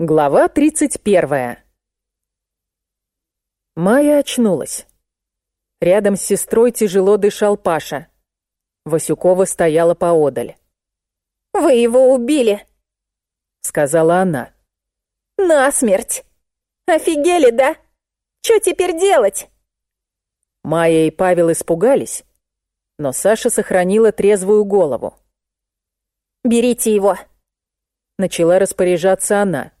Глава 31. Майя очнулась. Рядом с сестрой тяжело дышал Паша. Васюкова стояла поодаль. «Вы его убили!» — сказала она. «Насмерть! Офигели, да? Что теперь делать?» Майя и Павел испугались, но Саша сохранила трезвую голову. «Берите его!» Начала распоряжаться она.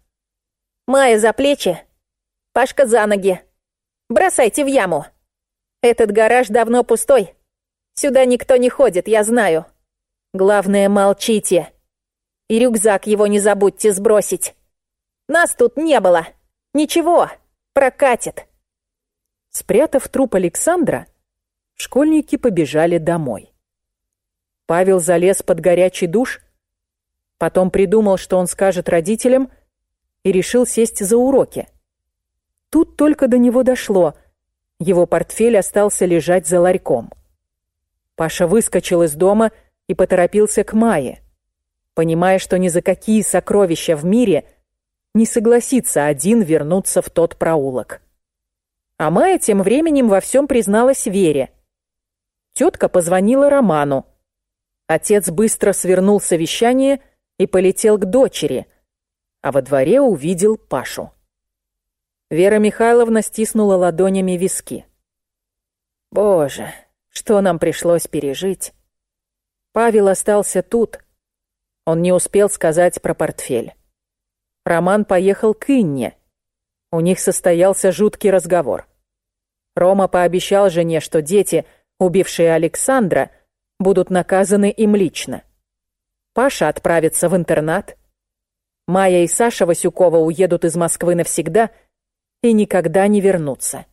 Майя за плечи, Пашка за ноги. Бросайте в яму. Этот гараж давно пустой. Сюда никто не ходит, я знаю. Главное, молчите. И рюкзак его не забудьте сбросить. Нас тут не было. Ничего, прокатит. Спрятав труп Александра, школьники побежали домой. Павел залез под горячий душ, потом придумал, что он скажет родителям — и решил сесть за уроки. Тут только до него дошло. Его портфель остался лежать за ларьком. Паша выскочил из дома и поторопился к Майе, понимая, что ни за какие сокровища в мире не согласится один вернуться в тот проулок. А Майя тем временем во всем призналась Вере. Тетка позвонила Роману. Отец быстро свернул совещание и полетел к дочери, а во дворе увидел Пашу. Вера Михайловна стиснула ладонями виски. «Боже, что нам пришлось пережить!» Павел остался тут. Он не успел сказать про портфель. Роман поехал к Инне. У них состоялся жуткий разговор. Рома пообещал жене, что дети, убившие Александра, будут наказаны им лично. Паша отправится в интернат, Майя и Саша Васюкова уедут из Москвы навсегда и никогда не вернутся.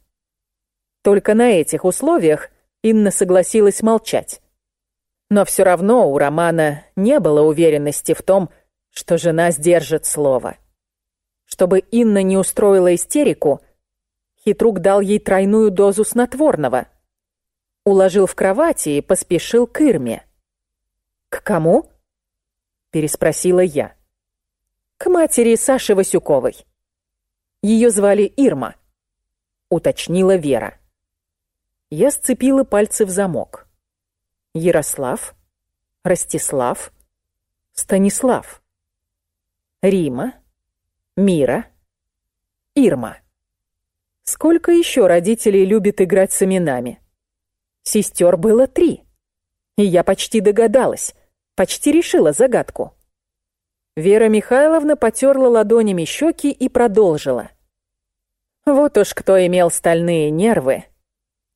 Только на этих условиях Инна согласилась молчать. Но все равно у Романа не было уверенности в том, что жена сдержит слово. Чтобы Инна не устроила истерику, хитрук дал ей тройную дозу снотворного. Уложил в кровати и поспешил к Ирме. «К кому?» — переспросила я к матери Саши Васюковой. Ее звали Ирма, уточнила Вера. Я сцепила пальцы в замок. Ярослав, Ростислав, Станислав, Рима, Мира, Ирма. Сколько еще родителей любят играть с именами? Сестер было три. И я почти догадалась, почти решила загадку. Вера Михайловна потерла ладонями щеки и продолжила. Вот уж кто имел стальные нервы,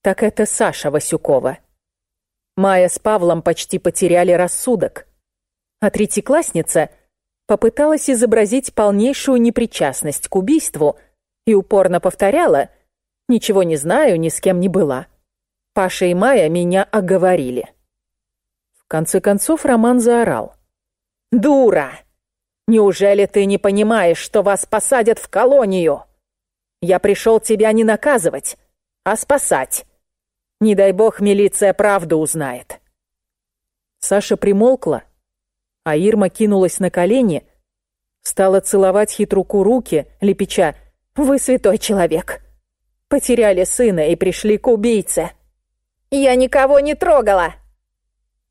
так это Саша Васюкова. Майя с Павлом почти потеряли рассудок, а третьеклассница попыталась изобразить полнейшую непричастность к убийству и упорно повторяла «Ничего не знаю, ни с кем не была». Паша и Майя меня оговорили. В конце концов Роман заорал. «Дура! Неужели ты не понимаешь, что вас посадят в колонию? Я пришел тебя не наказывать, а спасать. Не дай бог милиция правду узнает. Саша примолкла, а Ирма кинулась на колени, стала целовать хитруку руки, лепеча «Вы святой человек». Потеряли сына и пришли к убийце. «Я никого не трогала!»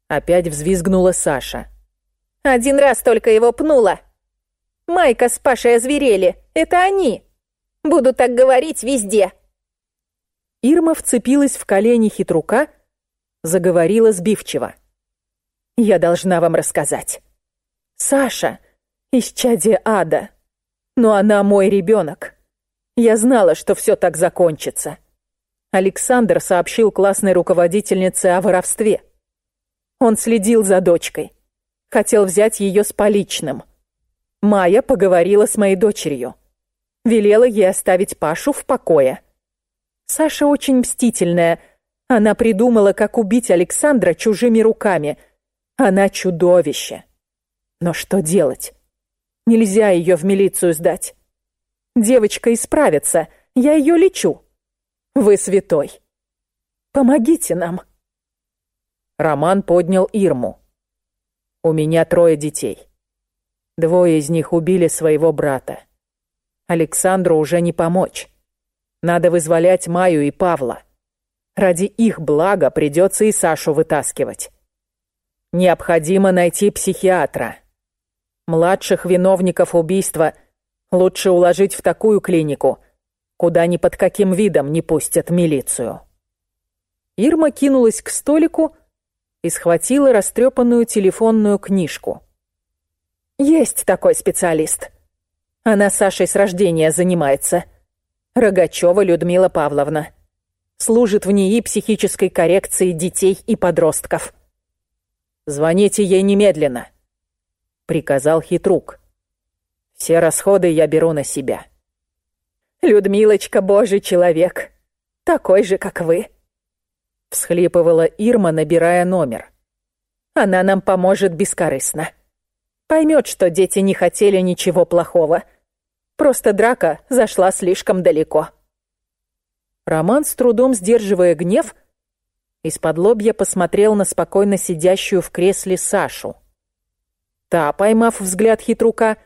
Опять взвизгнула Саша. Один раз только его пнула. Майка с Пашей озверели. Это они. Буду так говорить везде. Ирма вцепилась в колени хитрука, заговорила сбивчиво. Я должна вам рассказать. Саша — исчадие ада. Но она мой ребенок. Я знала, что все так закончится. Александр сообщил классной руководительнице о воровстве. Он следил за дочкой. Хотел взять ее с поличным. Майя поговорила с моей дочерью. Велела ей оставить Пашу в покое. Саша очень мстительная. Она придумала, как убить Александра чужими руками. Она чудовище. Но что делать? Нельзя ее в милицию сдать. Девочка исправится, я ее лечу. Вы святой. Помогите нам. Роман поднял Ирму. У меня трое детей. Двое из них убили своего брата. Александру уже не помочь. Надо вызволять Маю и Павла. Ради их блага придется и Сашу вытаскивать. Необходимо найти психиатра. Младших виновников убийства лучше уложить в такую клинику, куда ни под каким видом не пустят милицию. Ирма кинулась к столику и схватила растрепанную телефонную книжку. «Есть такой специалист. Она Сашей с рождения занимается. Рогачева Людмила Павловна. Служит в НИИ психической коррекции детей и подростков. Звоните ей немедленно», — приказал хитрук. «Все расходы я беру на себя». «Людмилочка божий человек, такой же, как вы», — всхлипывала Ирма, набирая номер. «Она нам поможет бескорыстно. Поймет, что дети не хотели ничего плохого» Просто драка зашла слишком далеко. Роман, с трудом сдерживая гнев, из-под лобья посмотрел на спокойно сидящую в кресле Сашу. Та, поймав взгляд хитрука,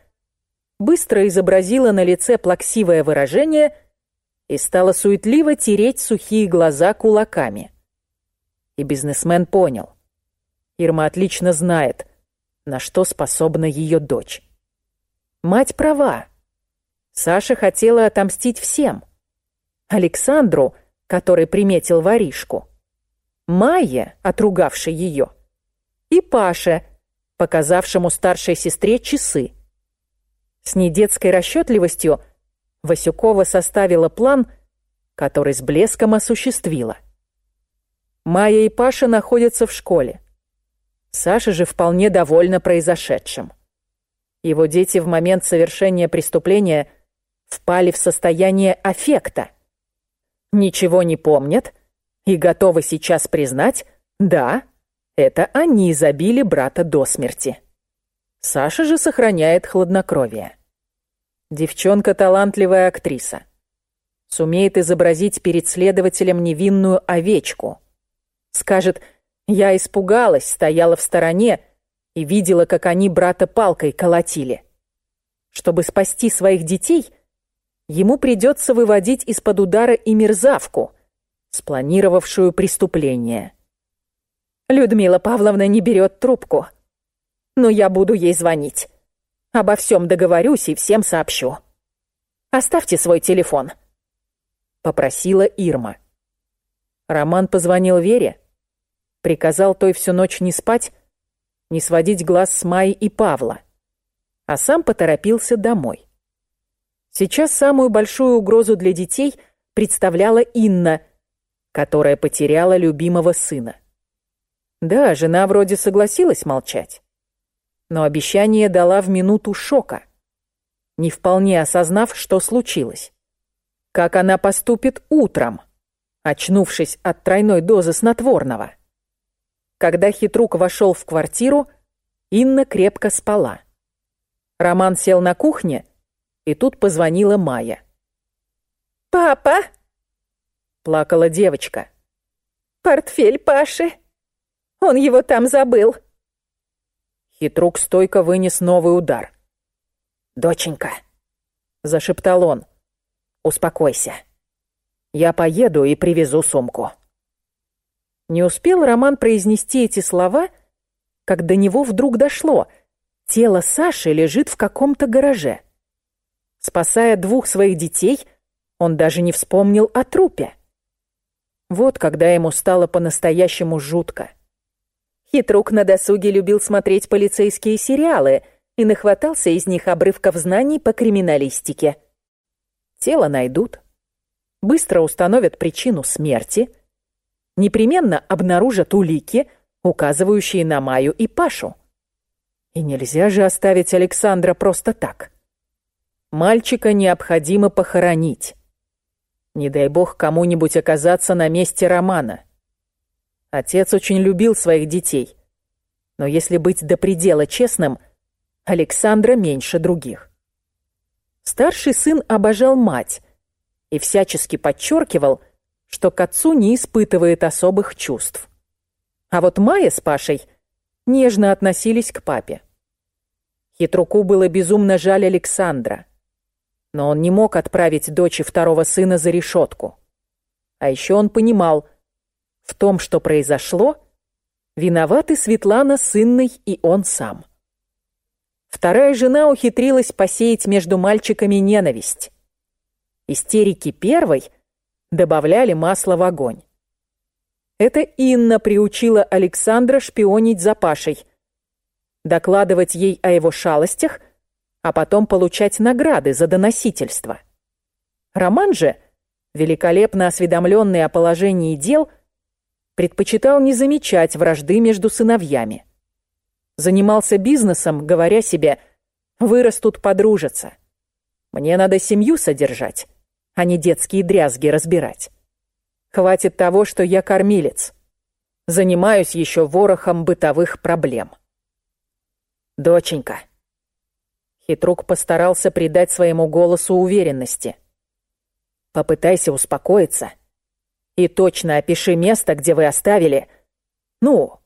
быстро изобразила на лице плаксивое выражение и стала суетливо тереть сухие глаза кулаками. И бизнесмен понял. Ирма отлично знает, на что способна ее дочь. Мать права. Саша хотела отомстить всем. Александру, который приметил воришку, Майе, отругавшей ее, и Паше, показавшему старшей сестре часы. С недетской расчетливостью Васюкова составила план, который с блеском осуществила. Майя и Паша находятся в школе. Саша же вполне довольна произошедшим. Его дети в момент совершения преступления – впали в состояние аффекта. Ничего не помнят и готовы сейчас признать, да, это они забили брата до смерти. Саша же сохраняет хладнокровие. Девчонка талантливая актриса. Сумеет изобразить перед следователем невинную овечку. Скажет, я испугалась, стояла в стороне и видела, как они брата палкой колотили. Чтобы спасти своих детей, ему придется выводить из-под удара и мерзавку, спланировавшую преступление. Людмила Павловна не берет трубку. Но я буду ей звонить. Обо всем договорюсь и всем сообщу. Оставьте свой телефон. Попросила Ирма. Роман позвонил Вере, приказал той всю ночь не спать, не сводить глаз с Майи и Павла, а сам поторопился домой. Сейчас самую большую угрозу для детей представляла Инна, которая потеряла любимого сына. Да, жена вроде согласилась молчать, но обещание дала в минуту шока, не вполне осознав, что случилось. Как она поступит утром, очнувшись от тройной дозы снотворного? Когда хитрук вошел в квартиру, Инна крепко спала. Роман сел на кухне и тут позвонила Майя. «Папа!» — плакала девочка. «Портфель Паши! Он его там забыл!» Хитрук стойко вынес новый удар. «Доченька!» — зашептал он. «Успокойся. Я поеду и привезу сумку». Не успел Роман произнести эти слова, как до него вдруг дошло. Тело Саши лежит в каком-то гараже. Спасая двух своих детей, он даже не вспомнил о трупе. Вот когда ему стало по-настоящему жутко. Хитрук на досуге любил смотреть полицейские сериалы и нахватался из них обрывков знаний по криминалистике. Тело найдут, быстро установят причину смерти, непременно обнаружат улики, указывающие на Маю и Пашу. И нельзя же оставить Александра просто так. Мальчика необходимо похоронить. Не дай бог кому-нибудь оказаться на месте Романа. Отец очень любил своих детей. Но если быть до предела честным, Александра меньше других. Старший сын обожал мать и всячески подчеркивал, что к отцу не испытывает особых чувств. А вот Майя с Пашей нежно относились к папе. Хитруку было безумно жаль Александра Но он не мог отправить дочь и второго сына за решетку. А еще он понимал, в том, что произошло, виноваты Светлана с Инной и он сам. Вторая жена ухитрилась посеять между мальчиками ненависть. Истерики первой добавляли масло в огонь. Это Инна приучила Александра шпионить за Пашей, докладывать ей о его шалостях, а потом получать награды за доносительство. Роман же, великолепно осведомленный о положении дел, предпочитал не замечать вражды между сыновьями. Занимался бизнесом, говоря себе «вырастут подружатся». Мне надо семью содержать, а не детские дрязги разбирать. Хватит того, что я кормилец. Занимаюсь еще ворохом бытовых проблем. Доченька. Хитрук постарался придать своему голосу уверенности. Попытайся успокоиться и точно опиши место, где вы оставили. Ну.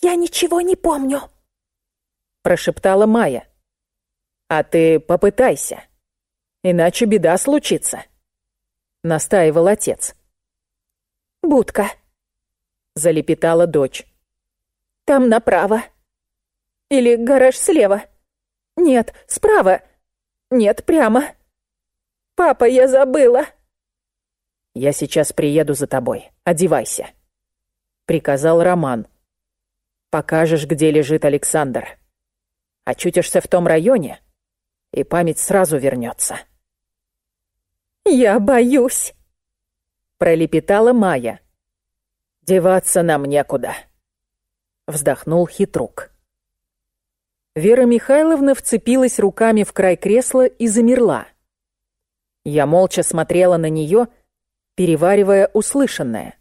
Я ничего не помню, прошептала Майя. А ты попытайся, иначе беда случится настаивал отец. «Будка», — залепетала дочь. «Там направо. Или гараж слева. Нет, справа. Нет, прямо. Папа, я забыла». «Я сейчас приеду за тобой. Одевайся», — приказал Роман. «Покажешь, где лежит Александр. Очутишься в том районе, и память сразу вернется». «Я боюсь», — пролепетала Майя. «Деваться нам некуда», — вздохнул хитрук. Вера Михайловна вцепилась руками в край кресла и замерла. Я молча смотрела на нее, переваривая услышанное.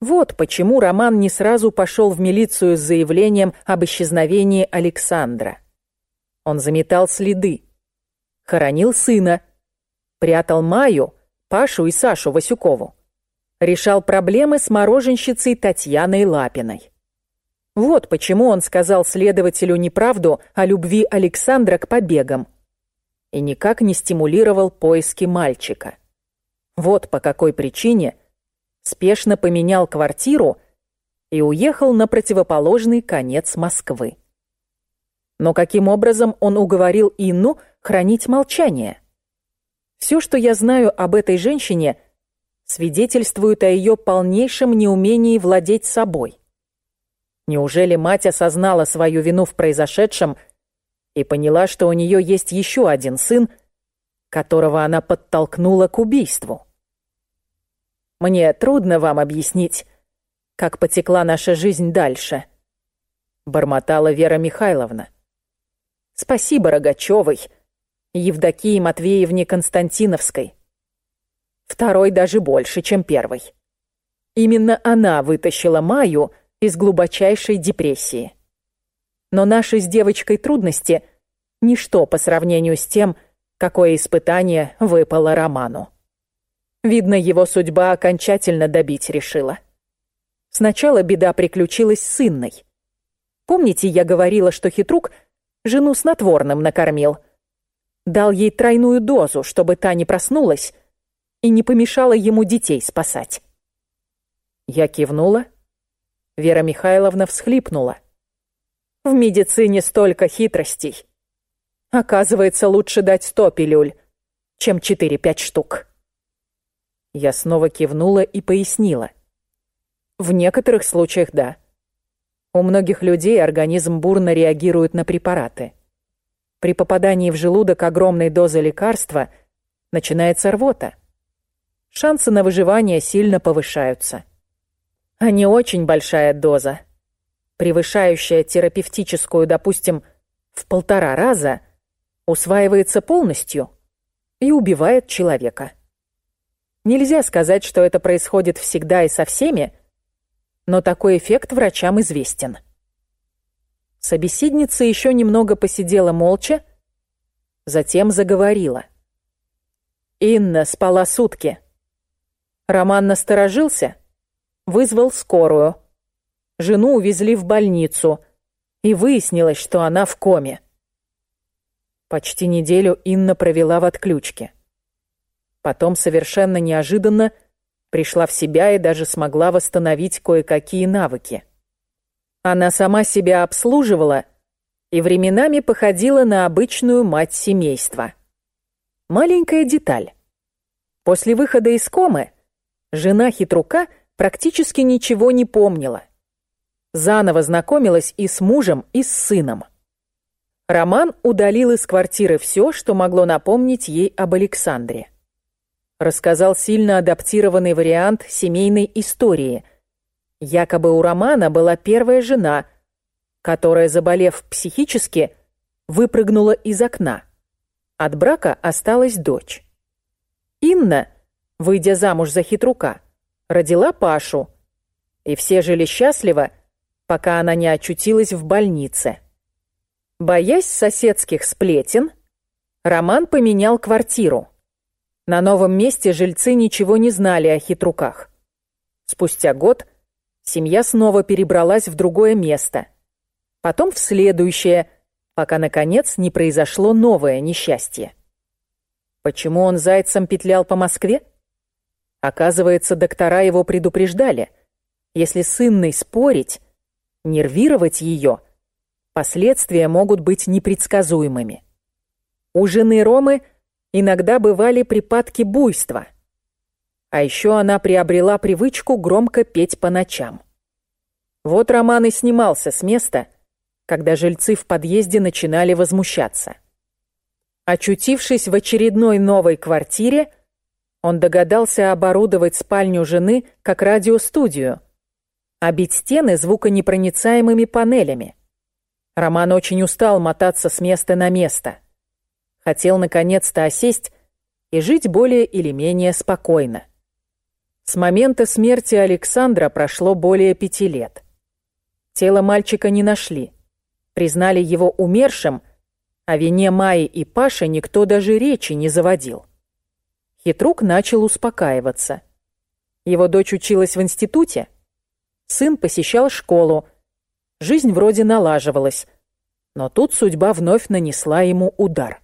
Вот почему Роман не сразу пошел в милицию с заявлением об исчезновении Александра. Он заметал следы, хоронил сына, Прятал Маю, Пашу и Сашу Васюкову. Решал проблемы с мороженщицей Татьяной Лапиной. Вот почему он сказал следователю неправду о любви Александра к побегам и никак не стимулировал поиски мальчика. Вот по какой причине спешно поменял квартиру и уехал на противоположный конец Москвы. Но каким образом он уговорил Инну хранить молчание? Все, что я знаю об этой женщине, свидетельствует о ее полнейшем неумении владеть собой. Неужели мать осознала свою вину в произошедшем и поняла, что у нее есть еще один сын, которого она подтолкнула к убийству? Мне трудно вам объяснить, как потекла наша жизнь дальше, бормотала Вера Михайловна. Спасибо Рогачевой, Евдокии Матвеевне Константиновской. Второй даже больше, чем первый. Именно она вытащила Маю из глубочайшей депрессии. Но наши с девочкой трудности — ничто по сравнению с тем, какое испытание выпало Роману. Видно, его судьба окончательно добить решила. Сначала беда приключилась с Инной. Помните, я говорила, что хитрук жену снотворным накормил — Дал ей тройную дозу, чтобы та не проснулась и не помешала ему детей спасать. Я кивнула. Вера Михайловна всхлипнула. В медицине столько хитростей. Оказывается, лучше дать сто пилюль, чем четыре-пять штук. Я снова кивнула и пояснила. В некоторых случаях да. У многих людей организм бурно реагирует на препараты. При попадании в желудок огромной дозы лекарства начинается рвота. Шансы на выживание сильно повышаются. А не очень большая доза, превышающая терапевтическую, допустим, в полтора раза, усваивается полностью и убивает человека. Нельзя сказать, что это происходит всегда и со всеми, но такой эффект врачам известен. Собеседница еще немного посидела молча, затем заговорила. Инна спала сутки. Роман насторожился, вызвал скорую. Жену увезли в больницу, и выяснилось, что она в коме. Почти неделю Инна провела в отключке. Потом совершенно неожиданно пришла в себя и даже смогла восстановить кое-какие навыки. Она сама себя обслуживала и временами походила на обычную мать семейства. Маленькая деталь. После выхода из комы жена хитрука практически ничего не помнила. Заново знакомилась и с мужем, и с сыном. Роман удалил из квартиры все, что могло напомнить ей об Александре. Рассказал сильно адаптированный вариант семейной истории. Якобы у Романа была первая жена, которая, заболев психически, выпрыгнула из окна. От брака осталась дочь. Инна, выйдя замуж за хитрука, родила Пашу, и все жили счастливо, пока она не очутилась в больнице. Боясь соседских сплетен, Роман поменял квартиру. На новом месте жильцы ничего не знали о хитруках. Спустя год семья снова перебралась в другое место. Потом в следующее, пока, наконец, не произошло новое несчастье. Почему он зайцем петлял по Москве? Оказывается, доктора его предупреждали. Если с Инной спорить, нервировать ее, Последствия могут быть непредсказуемыми. У жены Ромы иногда бывали припадки буйства. А еще она приобрела привычку громко петь по ночам. Вот Роман и снимался с места, когда жильцы в подъезде начинали возмущаться. Очутившись в очередной новой квартире, он догадался оборудовать спальню жены как радиостудию, обить стены звуконепроницаемыми панелями. Роман очень устал мотаться с места на место. Хотел наконец-то осесть и жить более или менее спокойно. С момента смерти Александра прошло более пяти лет. Тело мальчика не нашли. Признали его умершим, о вине Майи и Паши никто даже речи не заводил. Хитрук начал успокаиваться. Его дочь училась в институте, сын посещал школу, Жизнь вроде налаживалась, но тут судьба вновь нанесла ему удар.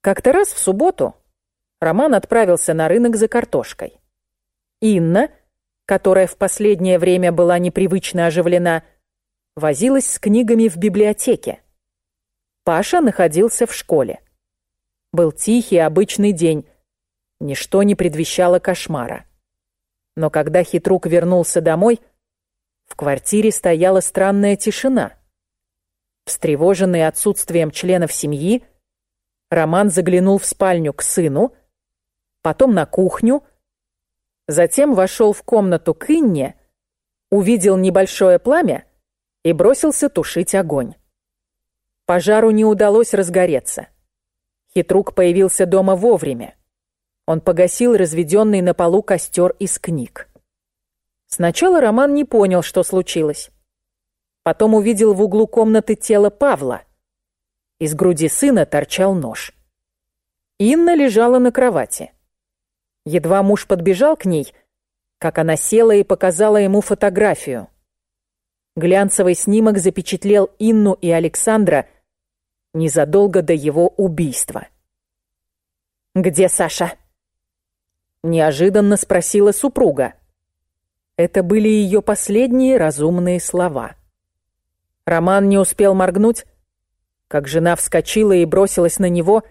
Как-то раз в субботу Роман отправился на рынок за картошкой. Инна, которая в последнее время была непривычно оживлена, возилась с книгами в библиотеке. Паша находился в школе. Был тихий, обычный день. Ничто не предвещало кошмара. Но когда хитрук вернулся домой – в квартире стояла странная тишина. Встревоженный отсутствием членов семьи, Роман заглянул в спальню к сыну, потом на кухню, затем вошел в комнату к Инне, увидел небольшое пламя и бросился тушить огонь. Пожару не удалось разгореться. Хитрук появился дома вовремя. Он погасил разведенный на полу костер из книг. Сначала Роман не понял, что случилось. Потом увидел в углу комнаты тело Павла. Из груди сына торчал нож. Инна лежала на кровати. Едва муж подбежал к ней, как она села и показала ему фотографию. Глянцевый снимок запечатлел Инну и Александра незадолго до его убийства. «Где Саша?» Неожиданно спросила супруга. Это были ее последние разумные слова. Роман не успел моргнуть, как жена вскочила и бросилась на него,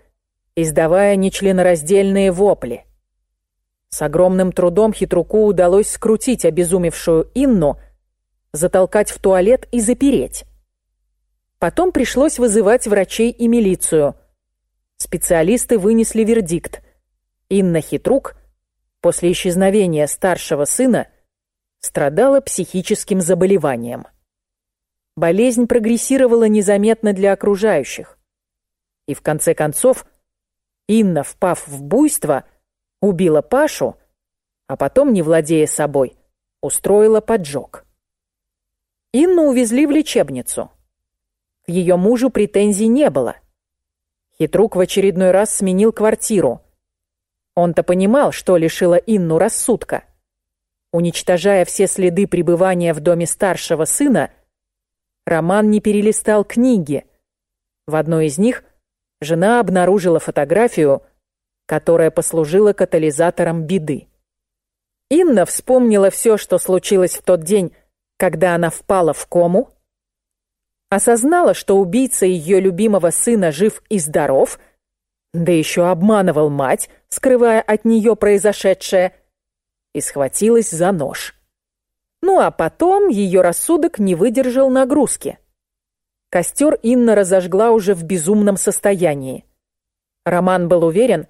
издавая нечленораздельные вопли. С огромным трудом хитруку удалось скрутить обезумевшую Инну, затолкать в туалет и запереть. Потом пришлось вызывать врачей и милицию. Специалисты вынесли вердикт. Инна Хитрук после исчезновения старшего сына страдала психическим заболеванием. Болезнь прогрессировала незаметно для окружающих. И в конце концов Инна, впав в буйство, убила Пашу, а потом, не владея собой, устроила поджог. Инну увезли в лечебницу. К ее мужу претензий не было. Хитрук в очередной раз сменил квартиру. Он-то понимал, что лишило Инну рассудка – Уничтожая все следы пребывания в доме старшего сына, Роман не перелистал книги. В одной из них жена обнаружила фотографию, которая послужила катализатором беды. Инна вспомнила все, что случилось в тот день, когда она впала в кому, осознала, что убийца ее любимого сына жив и здоров, да еще обманывал мать, скрывая от нее произошедшее, и схватилась за нож. Ну а потом ее рассудок не выдержал нагрузки. Костер Инна разожгла уже в безумном состоянии. Роман был уверен,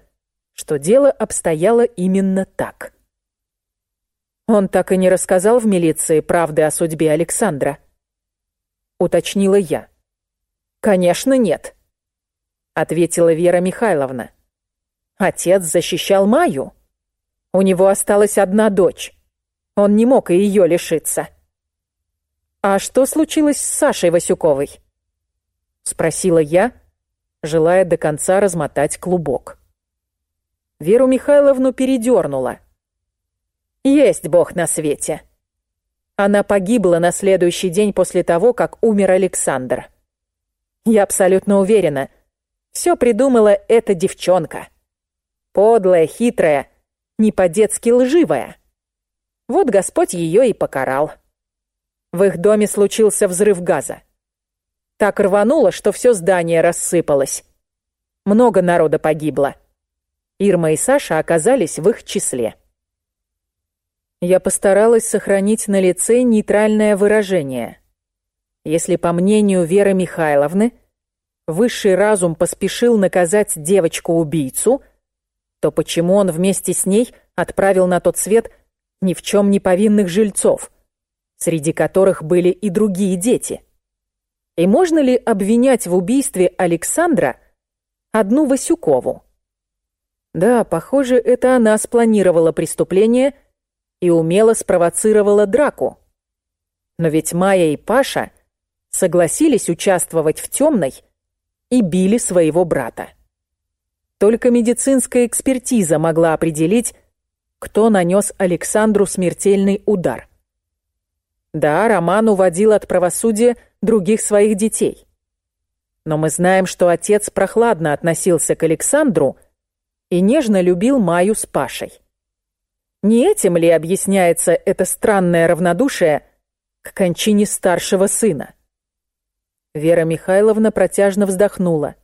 что дело обстояло именно так. Он так и не рассказал в милиции правды о судьбе Александра. Уточнила я. «Конечно, нет», — ответила Вера Михайловна. «Отец защищал Маю. У него осталась одна дочь. Он не мог и ее лишиться». «А что случилось с Сашей Васюковой?» — спросила я, желая до конца размотать клубок. Веру Михайловну передернула — есть Бог на свете. Она погибла на следующий день после того, как умер Александр. Я абсолютно уверена, все придумала эта девчонка. Подлая, хитрая, не по-детски лживая. Вот Господь ее и покарал. В их доме случился взрыв газа. Так рвануло, что все здание рассыпалось. Много народа погибло. Ирма и Саша оказались в их числе. Я постаралась сохранить на лице нейтральное выражение. Если, по мнению Веры Михайловны, высший разум поспешил наказать девочку-убийцу, то почему он вместе с ней отправил на тот свет ни в чем не повинных жильцов, среди которых были и другие дети? И можно ли обвинять в убийстве Александра одну Васюкову? Да, похоже, это она спланировала преступление – и умело спровоцировала драку. Но ведь Майя и Паша согласились участвовать в темной и били своего брата. Только медицинская экспертиза могла определить, кто нанес Александру смертельный удар. Да, Роман уводил от правосудия других своих детей. Но мы знаем, что отец прохладно относился к Александру и нежно любил Маю с Пашей. Не этим ли объясняется это странное равнодушие к кончине старшего сына? Вера Михайловна протяжно вздохнула.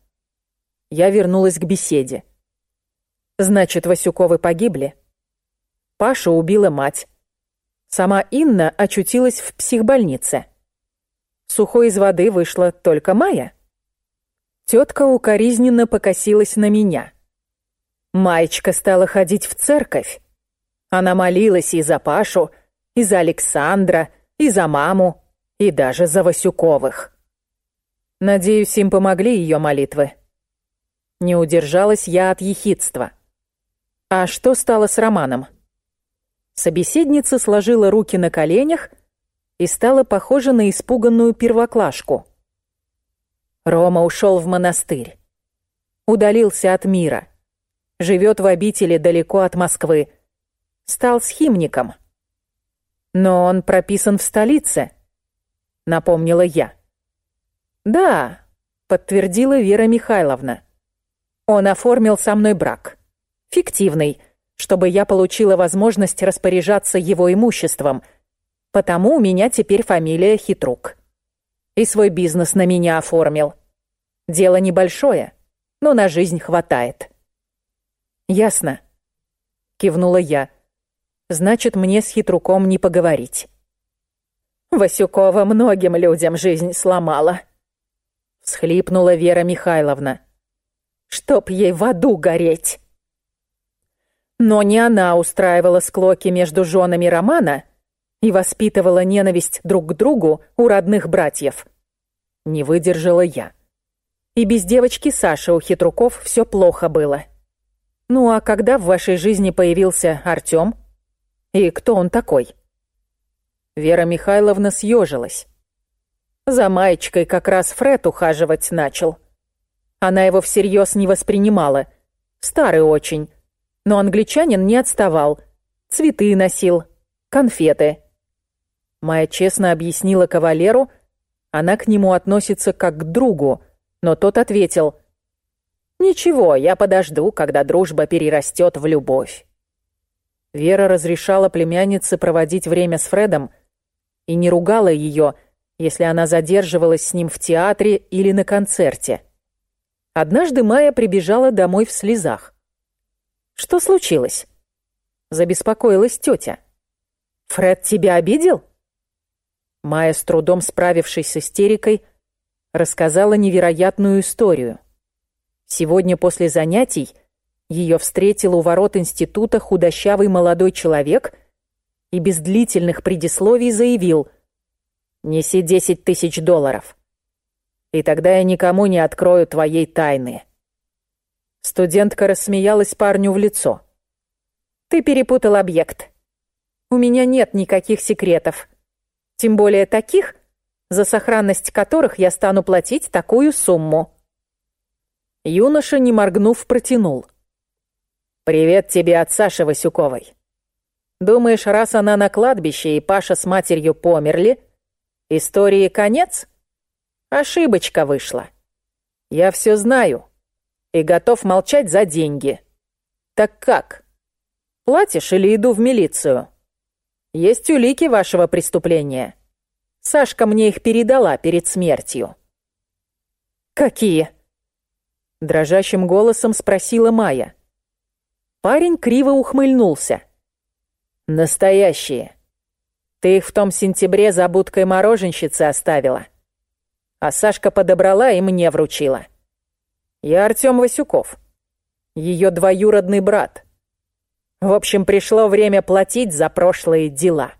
Я вернулась к беседе. Значит, Васюковы погибли. Паша убила мать. Сама Инна очутилась в психбольнице. Сухой из воды вышла только Майя. Тетка укоризненно покосилась на меня. Маечка стала ходить в церковь. Она молилась и за Пашу, и за Александра, и за маму, и даже за Васюковых. Надеюсь, им помогли ее молитвы. Не удержалась я от ехидства. А что стало с Романом? Собеседница сложила руки на коленях и стала похожа на испуганную первоклашку. Рома ушел в монастырь. Удалился от мира. Живет в обители далеко от Москвы стал схимником. Но он прописан в столице, напомнила я. Да, подтвердила Вера Михайловна. Он оформил со мной брак. Фиктивный, чтобы я получила возможность распоряжаться его имуществом. Потому у меня теперь фамилия Хитрук. И свой бизнес на меня оформил. Дело небольшое, но на жизнь хватает. Ясно, кивнула я значит, мне с хитруком не поговорить. Васюкова многим людям жизнь сломала. Всхлипнула Вера Михайловна. Чтоб ей в аду гореть. Но не она устраивала склоки между женами Романа и воспитывала ненависть друг к другу у родных братьев. Не выдержала я. И без девочки Саши у хитруков все плохо было. Ну а когда в вашей жизни появился Артём? И кто он такой? Вера Михайловна съежилась. За маечкой как раз Фред ухаживать начал. Она его всерьез не воспринимала. Старый очень. Но англичанин не отставал. Цветы носил, конфеты. Майя честно объяснила кавалеру, она к нему относится как к другу, но тот ответил, Ничего, я подожду, когда дружба перерастет в любовь. Вера разрешала племяннице проводить время с Фредом и не ругала ее, если она задерживалась с ним в театре или на концерте. Однажды Майя прибежала домой в слезах. «Что случилось?» Забеспокоилась тетя. «Фред тебя обидел?» Майя, с трудом справившись с истерикой, рассказала невероятную историю. Сегодня после занятий ее встретил у ворот института худощавый молодой человек и без длительных предисловий заявил «Неси десять тысяч долларов, и тогда я никому не открою твоей тайны». Студентка рассмеялась парню в лицо. «Ты перепутал объект. У меня нет никаких секретов, тем более таких, за сохранность которых я стану платить такую сумму». Юноша, не моргнув, протянул. «Привет тебе от Саши Васюковой. Думаешь, раз она на кладбище и Паша с матерью померли, истории конец? Ошибочка вышла. Я все знаю и готов молчать за деньги. Так как? Платишь или иду в милицию? Есть улики вашего преступления. Сашка мне их передала перед смертью». «Какие?» Дрожащим голосом спросила Майя. Парень криво ухмыльнулся. «Настоящие. Ты их в том сентябре за будкой мороженщицы оставила. А Сашка подобрала и мне вручила. Я Артём Васюков. Ее двоюродный брат. В общем, пришло время платить за прошлые дела».